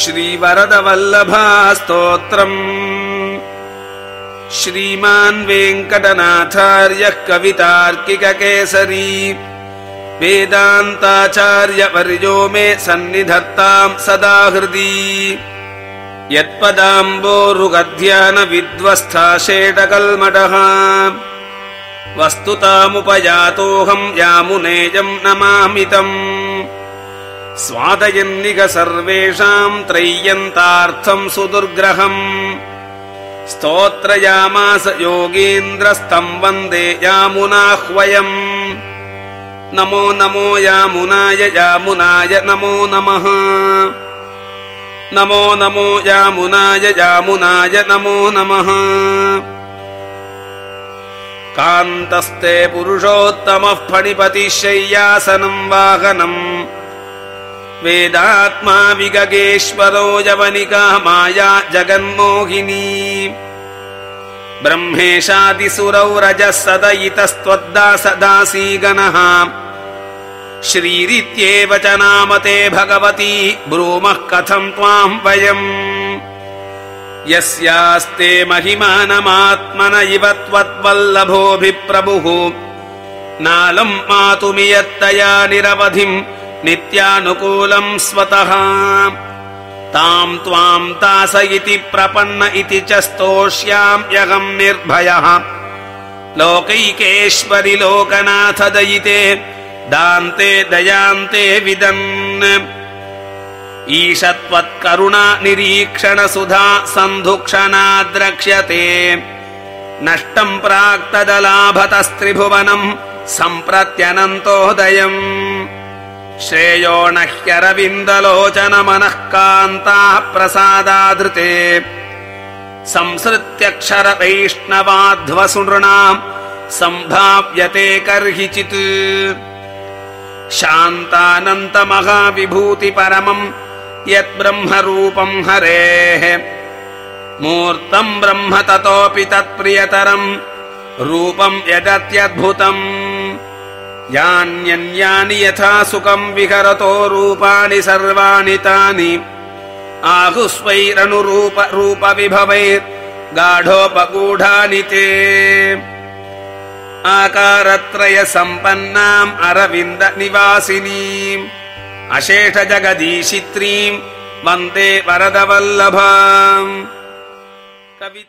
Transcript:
श्रीवरदवल्लभास्तोत्रम् श्रीमान् वेङ्कटनाथार्यः कवितार्किककेसरी वेदान्ताचार्यवर्यो मे सन्निधत्ताम् सदा हृदि यत्पदाम्बोरुगध्यानविद्वस्थाषेटकल्मटः वस्तुतामुपयातोऽहम् यामुनेयम् नमामितम् स्वादयन्निक सर्वेषाम् त्रय्यन्तार्थम् सुदुर्ग्रहम्। स्तोत्रयामास योगीन्द्रस्तम् वन्दे यामुनाह्वयम्। नमो नमो यामुनाय यामुनाय नमो नमः। नमो नमो यामुनाय यामुनाय नमो नमः। कान्तस्ते पुरुषोत्तमः फणिपतिः शय्यासनम् वाहनम् वेदात्मा विगगेश्वरो यवनिका माया जगन्मोहिनी। ब्रह्मेशादिसुरौ रजः सदयितस्त्वद्दासदासी गणः श्रीरित्येव च नाम ते भगवती ब्रूमः कथम् त्वाम् वयम्। यस्यास्ते महिमानमात्मन इव त्वद्वल्लभोऽभिप्रभुः। नालम् मातुमियत्तया निरवधिम् नित्यानुकूलम् स्वतः। ताम् त्वाम् तास इति प्रपन्न इति च स्तोष्याम्यहम् निर्भयः। लोकैकेश्वरि लोकनाथ दयिते दान्ते दयान्ते विदन्। ईशत्वत्करुणा निरीक्षण सुधा सन्धुक्षणा द्रक्ष्यते नष्टम् प्राक्तदलाभतस्त्रिभुवनम् सम्प्रत्यनन्तोदयम् श्रेयो न ह्यरविन्दलोचन मनः कान्ताः प्रसादाधृते संसृत्यक्षर वैष्णवाध्वसुनृणाम् सम्भाव्यते कर्हिचित्। शान्तानन्तमहाविभूति परमम् यद्ब्रह्मरूपम् हरेः। मूर्तम् ब्रह्म ततोऽपि तत्प्रियतरम्। रूपम् यदत्यद्भुतम् यान्यन्यानि यथा सुखम् विहरतो रूपाणि सर्वाणि तानि। आहुस्वैरनुरूप गाढोपगूढानि ते। आकारत्रय सम्पन्नाम् अरविन्द निवासिनीम् अशेष जगदीशित्रीम् वन्दे वरदवल्लभाम्। कवि